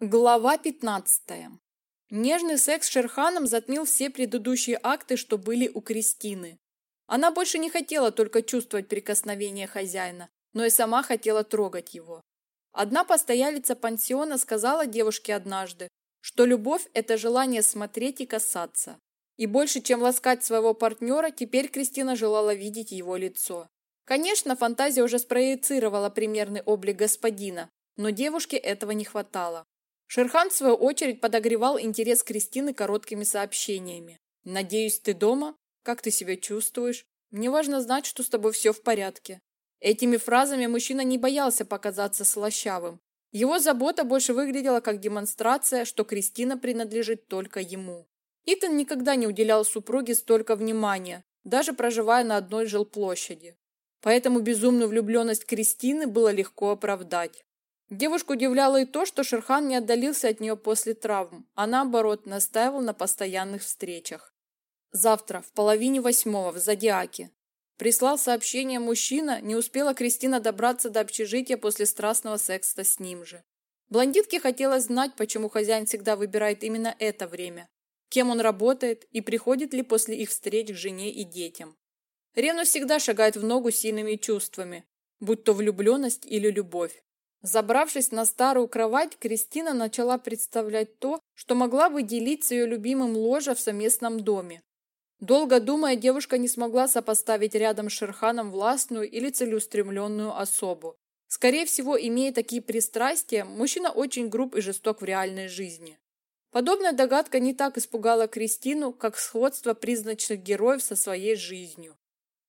Глава 15. Нежный секс с Шерханом затмил все предыдущие акты, что были у Кристины. Она больше не хотела только чувствовать прикосновение хозяина, но и сама хотела трогать его. Одна постоялица пансиона сказала девушке однажды, что любовь – это желание смотреть и касаться. И больше, чем ласкать своего партнера, теперь Кристина желала видеть его лицо. Конечно, фантазия уже спроецировала примерный облик господина, но девушке этого не хватало. Шерхан, в свою очередь, подогревал интерес Кристины короткими сообщениями. «Надеюсь, ты дома? Как ты себя чувствуешь? Мне важно знать, что с тобой все в порядке». Этими фразами мужчина не боялся показаться слащавым. Его забота больше выглядела как демонстрация, что Кристина принадлежит только ему. Итан никогда не уделял супруге столько внимания, даже проживая на одной жилплощади. Поэтому безумную влюбленность Кристины было легко оправдать. Девушку удивляло и то, что Шерхан не отдалился от нее после травм, а наоборот настаивал на постоянных встречах. Завтра, в половине восьмого, в Зодиаке. Прислал сообщение мужчина, не успела Кристина добраться до общежития после страстного секса с ним же. Блондитке хотелось знать, почему хозяин всегда выбирает именно это время, кем он работает и приходит ли после их встреч к жене и детям. Ревность всегда шагает в ногу сильными чувствами, будь то влюбленность или любовь. Забравшись на старую кровать, Кристина начала представлять то, что могла бы делить с ее любимым ложа в совместном доме. Долго думая, девушка не смогла сопоставить рядом с Шерханом властную или целеустремленную особу. Скорее всего, имея такие пристрастия, мужчина очень груб и жесток в реальной жизни. Подобная догадка не так испугала Кристину, как сходство призрачных героев со своей жизнью.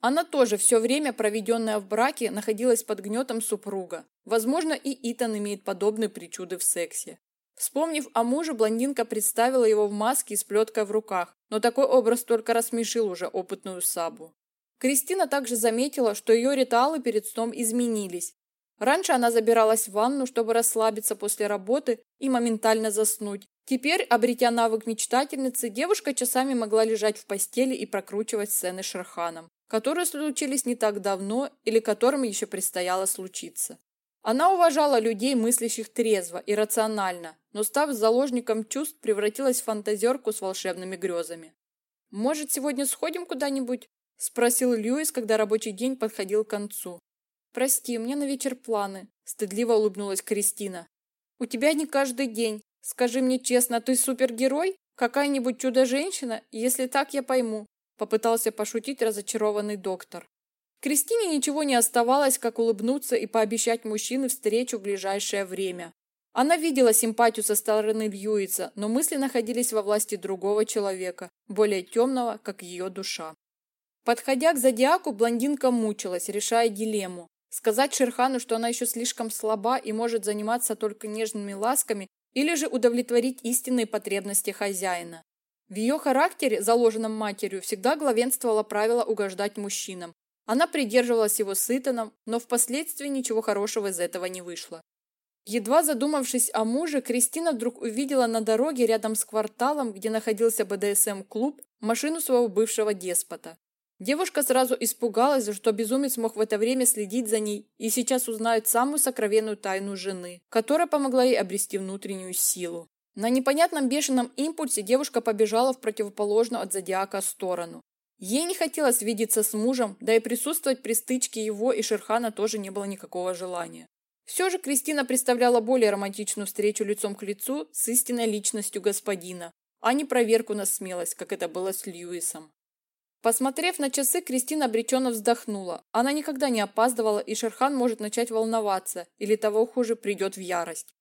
Она тоже все время, проведенное в браке, находилась под гнетом супруга. Возможно, и Итан имеет подобные причуды в сексе. Вспомнив о муже, блондинка представила его в маске с плеткой в руках, но такой образ только рассмешил уже опытную Сабу. Кристина также заметила, что ее ритуалы перед сном изменились. Раньше она забиралась в ванну, чтобы расслабиться после работы и моментально заснуть. Теперь, обретя навык мечтательницы, девушка часами могла лежать в постели и прокручивать сцены с Шерханом которые случились не так давно или которым еще предстояло случиться. Она уважала людей, мыслящих трезво и рационально, но став заложником чувств, превратилась в фантазерку с волшебными грезами. «Может, сегодня сходим куда-нибудь?» – спросил Льюис, когда рабочий день подходил к концу. «Прости, мне на вечер планы», – стыдливо улыбнулась Кристина. «У тебя не каждый день. Скажи мне честно, ты супергерой? Какая-нибудь чудо-женщина? Если так, я пойму. Попытался пошутить разочарованный доктор. Кристине ничего не оставалось, как улыбнуться и пообещать мужчине встречу в ближайшее время. Она видела симпатию со стороны Льюиса, но мысли находились во власти другого человека, более темного, как ее душа. Подходя к зодиаку, блондинка мучилась, решая дилемму. Сказать Шерхану, что она еще слишком слаба и может заниматься только нежными ласками, или же удовлетворить истинные потребности хозяина. В ее характере, заложенном матерью, всегда главенствовало правило угождать мужчинам. Она придерживалась его с но впоследствии ничего хорошего из этого не вышло. Едва задумавшись о муже, Кристина вдруг увидела на дороге рядом с кварталом, где находился БДСМ-клуб, машину своего бывшего деспота. Девушка сразу испугалась, что безумец мог в это время следить за ней и сейчас узнает самую сокровенную тайну жены, которая помогла ей обрести внутреннюю силу. На непонятном бешеном импульсе девушка побежала в противоположную от зодиака сторону. Ей не хотелось видеться с мужем, да и присутствовать при стычке его и Шерхана тоже не было никакого желания. Все же Кристина представляла более романтичную встречу лицом к лицу с истинной личностью господина, а не проверку на смелость, как это было с Льюисом. Посмотрев на часы, Кристина обреченно вздохнула. Она никогда не опаздывала, и Шерхан может начать волноваться, или того хуже, придет в ярость.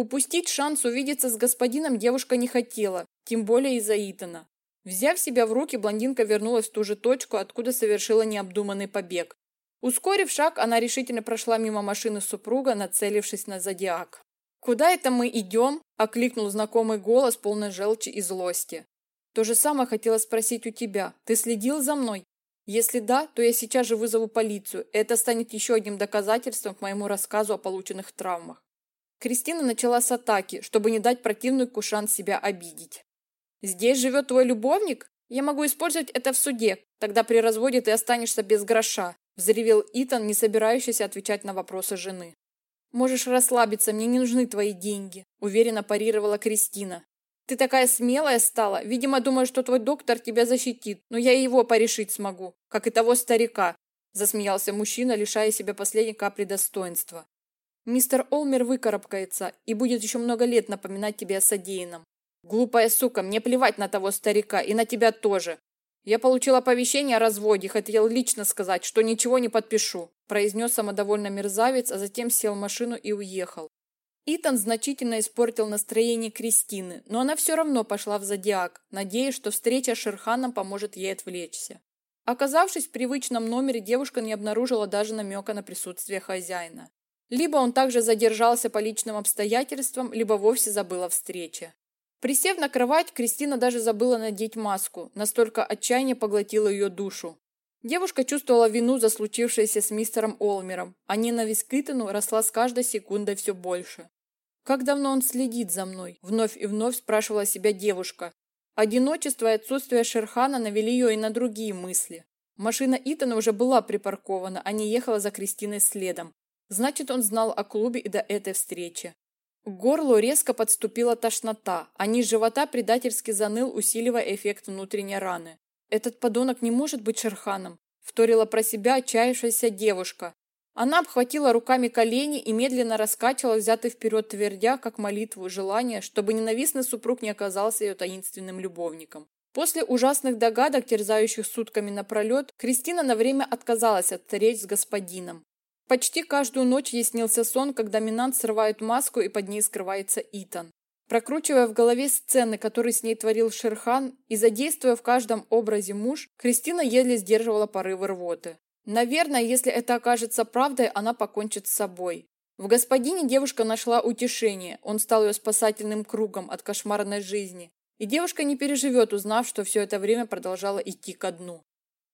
Упустить шанс увидеться с господином девушка не хотела, тем более из-за Итана. Взяв себя в руки, блондинка вернулась в ту же точку, откуда совершила необдуманный побег. Ускорив шаг, она решительно прошла мимо машины супруга, нацелившись на зодиак. «Куда это мы идем?» – окликнул знакомый голос, полный желчи и злости. «То же самое хотела спросить у тебя. Ты следил за мной? Если да, то я сейчас же вызову полицию. Это станет еще одним доказательством к моему рассказу о полученных травмах. Кристина начала с атаки, чтобы не дать противнику шанс себя обидеть. «Здесь живет твой любовник? Я могу использовать это в суде. Тогда при разводе ты останешься без гроша», – взревел Итан, не собирающийся отвечать на вопросы жены. «Можешь расслабиться, мне не нужны твои деньги», – уверенно парировала Кристина. «Ты такая смелая стала. Видимо, думаешь, что твой доктор тебя защитит, но я и его порешить смогу, как и того старика», – засмеялся мужчина, лишая себя последней капли достоинства. «Мистер Олмер выкарабкается и будет еще много лет напоминать тебе о содеянном. Глупая сука, мне плевать на того старика и на тебя тоже. Я получил оповещение о разводе, хотел лично сказать, что ничего не подпишу, произнес самодовольно мерзавец, а затем сел в машину и уехал. Итан значительно испортил настроение Кристины, но она все равно пошла в зодиак, надеясь, что встреча с Шерханом поможет ей отвлечься. Оказавшись в привычном номере, девушка не обнаружила даже намека на присутствие хозяина. Либо он также задержался по личным обстоятельствам, либо вовсе забыл о встрече. Присев на кровать, Кристина даже забыла надеть маску, настолько отчаяние поглотило ее душу. Девушка чувствовала вину за случившееся с мистером Олмером, а ненависть к Итану росла с каждой секундой все больше. «Как давно он следит за мной?» – вновь и вновь спрашивала себя девушка. Одиночество и отсутствие Шерхана навели ее и на другие мысли. Машина Итана уже была припаркована, а не ехала за Кристиной следом. Значит, он знал о клубе и до этой встречи. К горлу резко подступила тошнота, а низ живота предательски заныл, усиливая эффект внутренней раны. «Этот подонок не может быть Шерханом», – вторила про себя отчаявшаяся девушка. Она обхватила руками колени и медленно раскачивала, взятый вперед твердя, как молитву, желание, чтобы ненавистный супруг не оказался ее таинственным любовником. После ужасных догадок, терзающих сутками напролет, Кристина на время отказалась от встреч с господином. Почти каждую ночь ей снился сон, как доминант срывает маску и под ней скрывается Итан. Прокручивая в голове сцены, которые с ней творил Шерхан, и задействуя в каждом образе муж, Кристина еле сдерживала порывы рвоты. Наверное, если это окажется правдой, она покончит с собой. В господине девушка нашла утешение, он стал ее спасательным кругом от кошмарной жизни. И девушка не переживет, узнав, что все это время продолжала идти ко дну.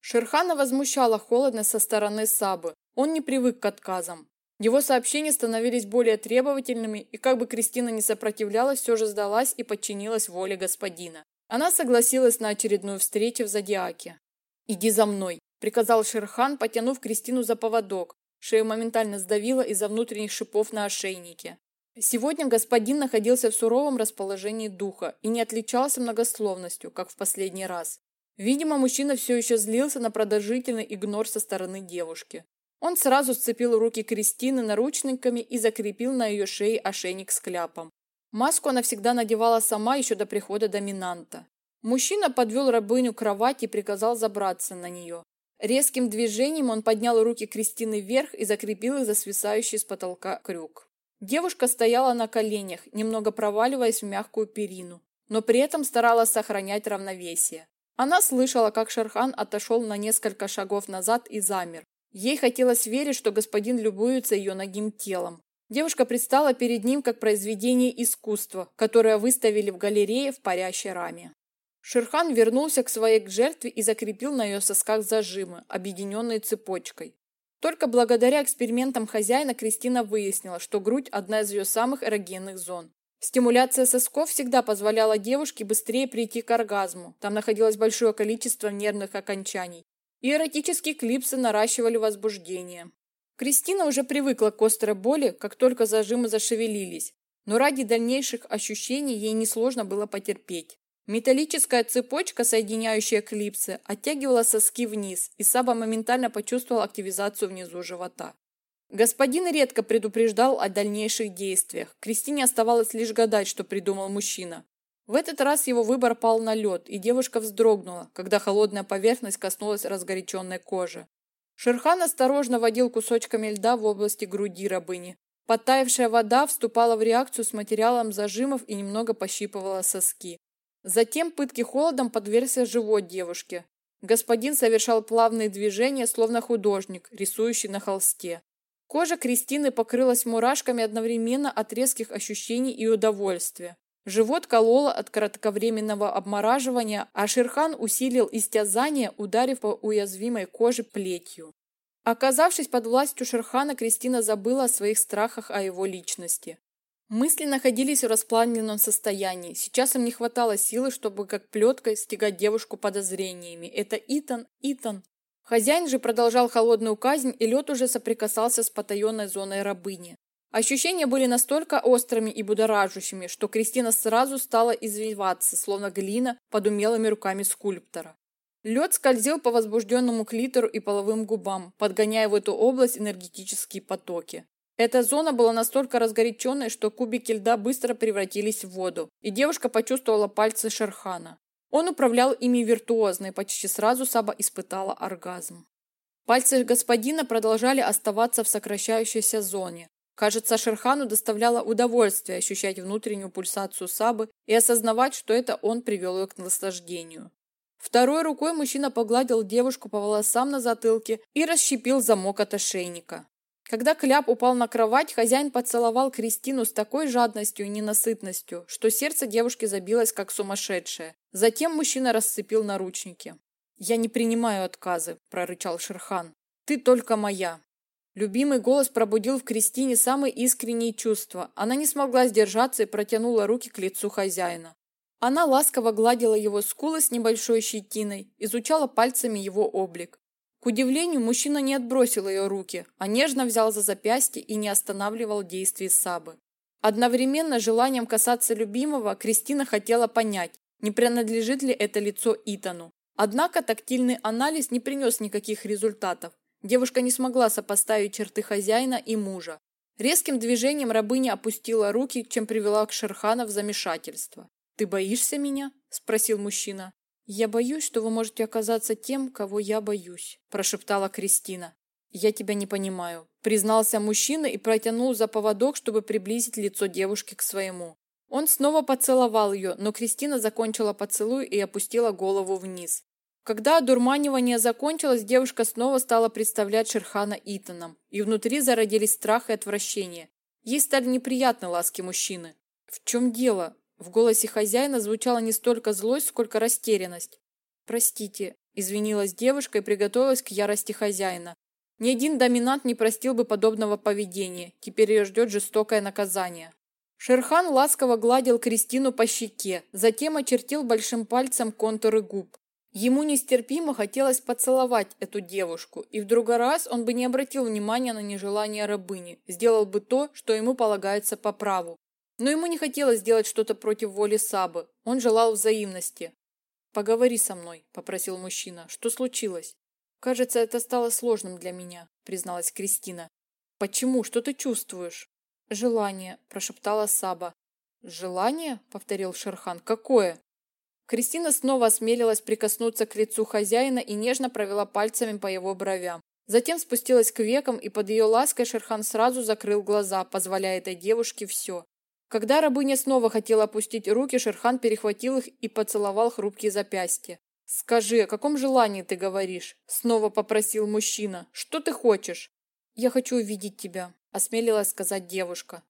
Шерхана возмущала холодность со стороны Сабы. Он не привык к отказам. Его сообщения становились более требовательными, и как бы Кристина не сопротивлялась, все же сдалась и подчинилась воле господина. Она согласилась на очередную встречу в Зодиаке. «Иди за мной», – приказал Шерхан, потянув Кристину за поводок. Шею моментально сдавило из-за внутренних шипов на ошейнике. Сегодня господин находился в суровом расположении духа и не отличался многословностью, как в последний раз. Видимо, мужчина все еще злился на продолжительный игнор со стороны девушки. Он сразу сцепил руки Кристины наручниками и закрепил на ее шее ошейник с кляпом. Маску она всегда надевала сама еще до прихода доминанта. Мужчина подвел рабыню к кровати и приказал забраться на нее. Резким движением он поднял руки Кристины вверх и закрепил их за свисающий с потолка крюк. Девушка стояла на коленях, немного проваливаясь в мягкую перину, но при этом старалась сохранять равновесие. Она слышала, как Шерхан отошел на несколько шагов назад и замер. Ей хотелось верить, что господин любуется ее ногим телом. Девушка предстала перед ним как произведение искусства, которое выставили в галерее в парящей раме. Шерхан вернулся к своей жертве и закрепил на ее сосках зажимы, объединенные цепочкой. Только благодаря экспериментам хозяина Кристина выяснила, что грудь – одна из ее самых эрогенных зон. Стимуляция сосков всегда позволяла девушке быстрее прийти к оргазму. Там находилось большое количество нервных окончаний. И эротические клипсы наращивали возбуждение. Кристина уже привыкла к острой боли, как только зажимы зашевелились. Но ради дальнейших ощущений ей несложно было потерпеть. Металлическая цепочка, соединяющая клипсы, оттягивала соски вниз, и Саба моментально почувствовал активизацию внизу живота. Господин редко предупреждал о дальнейших действиях. Кристине оставалось лишь гадать, что придумал мужчина. В этот раз его выбор пал на лед, и девушка вздрогнула, когда холодная поверхность коснулась разгоряченной кожи. Шерхан осторожно водил кусочками льда в области груди рабыни. Подтаявшая вода вступала в реакцию с материалом зажимов и немного пощипывала соски. Затем пытки холодом подвергся живот девушки. Господин совершал плавные движения, словно художник, рисующий на холсте. Кожа Кристины покрылась мурашками одновременно от резких ощущений и удовольствия. Живот кололо от кратковременного обмораживания, а Шерхан усилил истязание, ударив по уязвимой коже плетью. Оказавшись под властью Шерхана, Кристина забыла о своих страхах о его личности. Мысли находились в расплавленном состоянии. Сейчас им не хватало силы, чтобы как плеткой стегать девушку подозрениями. Это Итан, Итан. Хозяин же продолжал холодную казнь, и лед уже соприкасался с потаенной зоной рабыни. Ощущения были настолько острыми и будоражащими, что Кристина сразу стала извиваться, словно глина под умелыми руками скульптора. Лед скользил по возбужденному клитору и половым губам, подгоняя в эту область энергетические потоки. Эта зона была настолько разгоряченной, что кубики льда быстро превратились в воду, и девушка почувствовала пальцы Шерхана. Он управлял ими виртуозно, и почти сразу Саба испытала оргазм. Пальцы господина продолжали оставаться в сокращающейся зоне. Кажется, Шерхану доставляло удовольствие ощущать внутреннюю пульсацию Сабы и осознавать, что это он привел ее к наслаждению. Второй рукой мужчина погладил девушку по волосам на затылке и расщепил замок от ошейника. Когда кляп упал на кровать, хозяин поцеловал Кристину с такой жадностью и ненасытностью, что сердце девушки забилось как сумасшедшее. Затем мужчина расцепил наручники. «Я не принимаю отказы», – прорычал Шерхан. «Ты только моя». Любимый голос пробудил в Кристине самые искренние чувства. Она не смогла сдержаться и протянула руки к лицу хозяина. Она ласково гладила его скулы с небольшой щетиной, изучала пальцами его облик. К удивлению, мужчина не отбросил ее руки, а нежно взял за запястье и не останавливал действий Сабы. Одновременно желанием касаться любимого Кристина хотела понять, не принадлежит ли это лицо Итану. Однако тактильный анализ не принес никаких результатов. Девушка не смогла сопоставить черты хозяина и мужа. Резким движением рабыня опустила руки, чем привела к Шерхана в замешательство. «Ты боишься меня?» – спросил мужчина. «Я боюсь, что вы можете оказаться тем, кого я боюсь», – прошептала Кристина. «Я тебя не понимаю», – признался мужчина и протянул за поводок, чтобы приблизить лицо девушки к своему. Он снова поцеловал ее, но Кристина закончила поцелуй и опустила голову вниз. Когда одурманивание закончилось, девушка снова стала представлять Шерхана Итаном, и внутри зародились страх и отвращение. Ей стали неприятны ласки мужчины. «В чем дело?» В голосе хозяина звучала не столько злость, сколько растерянность. «Простите», – извинилась девушка и приготовилась к ярости хозяина. Ни один доминант не простил бы подобного поведения, теперь ее ждет жестокое наказание. Шерхан ласково гладил Кристину по щеке, затем очертил большим пальцем контуры губ. Ему нестерпимо хотелось поцеловать эту девушку, и в другой раз он бы не обратил внимания на нежелание рабыни, сделал бы то, что ему полагается по праву. Но ему не хотелось делать что-то против воли Сабы, он желал взаимности. «Поговори со мной», – попросил мужчина. «Что случилось?» «Кажется, это стало сложным для меня», – призналась Кристина. «Почему? Что ты чувствуешь?» «Желание», – прошептала Саба. «Желание?» – повторил Шерхан. «Какое?» Кристина снова осмелилась прикоснуться к лицу хозяина и нежно провела пальцами по его бровям. Затем спустилась к векам, и под ее лаской Шерхан сразу закрыл глаза, позволяя этой девушке все. Когда рабыня снова хотела опустить руки, Шерхан перехватил их и поцеловал хрупкие запястья. «Скажи, о каком желании ты говоришь?» – снова попросил мужчина. «Что ты хочешь?» «Я хочу увидеть тебя», – осмелилась сказать девушка.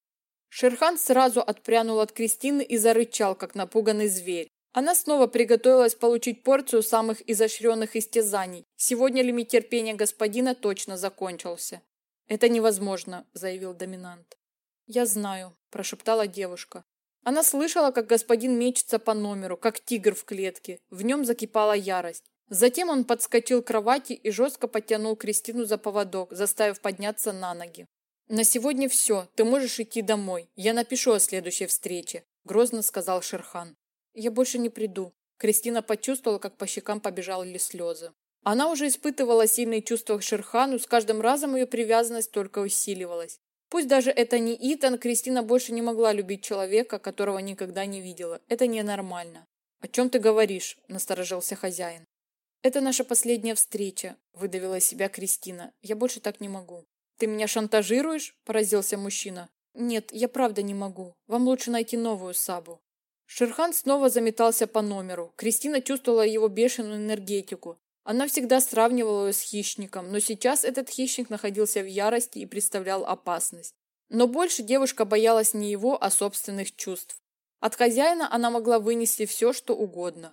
Шерхан сразу отпрянул от Кристины и зарычал, как напуганный зверь. Она снова приготовилась получить порцию самых изощренных истязаний. Сегодня лимит терпения господина точно закончился. «Это невозможно», – заявил доминант. «Я знаю», – прошептала девушка. Она слышала, как господин мечется по номеру, как тигр в клетке. В нем закипала ярость. Затем он подскочил к кровати и жестко подтянул Кристину за поводок, заставив подняться на ноги. «На сегодня все. Ты можешь идти домой. Я напишу о следующей встрече», – грозно сказал Шерхан. «Я больше не приду». Кристина почувствовала, как по щекам побежали слезы. Она уже испытывала сильные чувства к Шерхану, с каждым разом ее привязанность только усиливалась. Пусть даже это не Итан, Кристина больше не могла любить человека, которого никогда не видела. Это ненормально. «О чем ты говоришь?» – насторожился хозяин. «Это наша последняя встреча», – выдавила из себя Кристина. «Я больше так не могу». «Ты меня шантажируешь?» – поразился мужчина. «Нет, я правда не могу. Вам лучше найти новую Сабу». Шерхан снова заметался по номеру. Кристина чувствовала его бешеную энергетику. Она всегда сравнивала его с хищником, но сейчас этот хищник находился в ярости и представлял опасность. Но больше девушка боялась не его, а собственных чувств. От хозяина она могла вынести все, что угодно.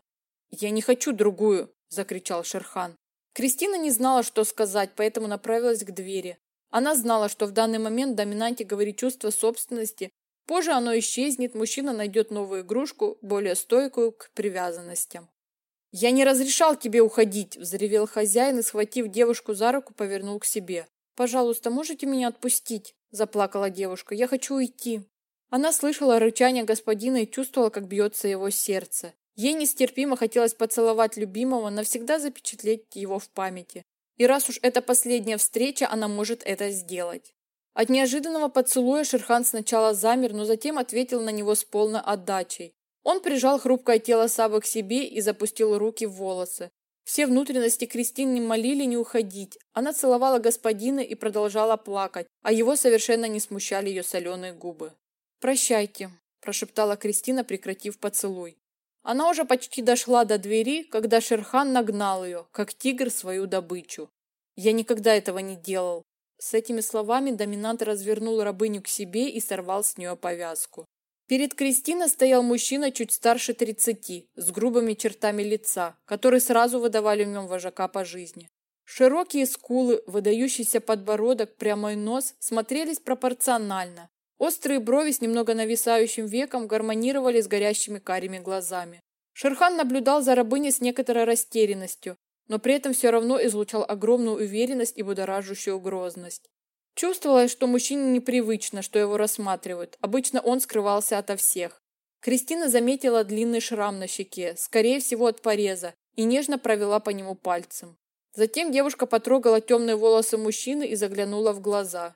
«Я не хочу другую!» – закричал Шерхан. Кристина не знала, что сказать, поэтому направилась к двери. Она знала, что в данный момент доминанте говорит чувство собственности Позже оно исчезнет, мужчина найдет новую игрушку, более стойкую к привязанностям. «Я не разрешал тебе уходить!» – взревел хозяин и, схватив девушку за руку, повернул к себе. «Пожалуйста, можете меня отпустить?» – заплакала девушка. «Я хочу уйти». Она слышала рычание господина и чувствовала, как бьется его сердце. Ей нестерпимо хотелось поцеловать любимого, навсегда запечатлеть его в памяти. И раз уж это последняя встреча, она может это сделать. От неожиданного поцелуя Шерхан сначала замер, но затем ответил на него с полной отдачей. Он прижал хрупкое тело Сабы к себе и запустил руки в волосы. Все внутренности Кристины молили не уходить. Она целовала господина и продолжала плакать, а его совершенно не смущали ее соленые губы. «Прощайте», – прошептала Кристина, прекратив поцелуй. Она уже почти дошла до двери, когда Шерхан нагнал ее, как тигр свою добычу. «Я никогда этого не делал». С этими словами доминант развернул рабыню к себе и сорвал с нее повязку. Перед Кристиной стоял мужчина чуть старше тридцати, с грубыми чертами лица, которые сразу выдавали в нем вожака по жизни. Широкие скулы, выдающийся подбородок, прямой нос смотрелись пропорционально. Острые брови с немного нависающим веком гармонировали с горящими карими глазами. Шерхан наблюдал за рабыней с некоторой растерянностью, но при этом все равно излучал огромную уверенность и будоражащую грозность. Чувствовалось, что мужчине непривычно, что его рассматривают. Обычно он скрывался ото всех. Кристина заметила длинный шрам на щеке, скорее всего от пореза, и нежно провела по нему пальцем. Затем девушка потрогала темные волосы мужчины и заглянула в глаза.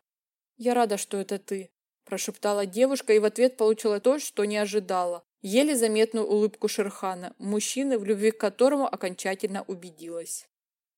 «Я рада, что это ты», – прошептала девушка и в ответ получила то, что не ожидала. Еле заметную улыбку Шерхана, мужчины, в любви к которому окончательно убедилась.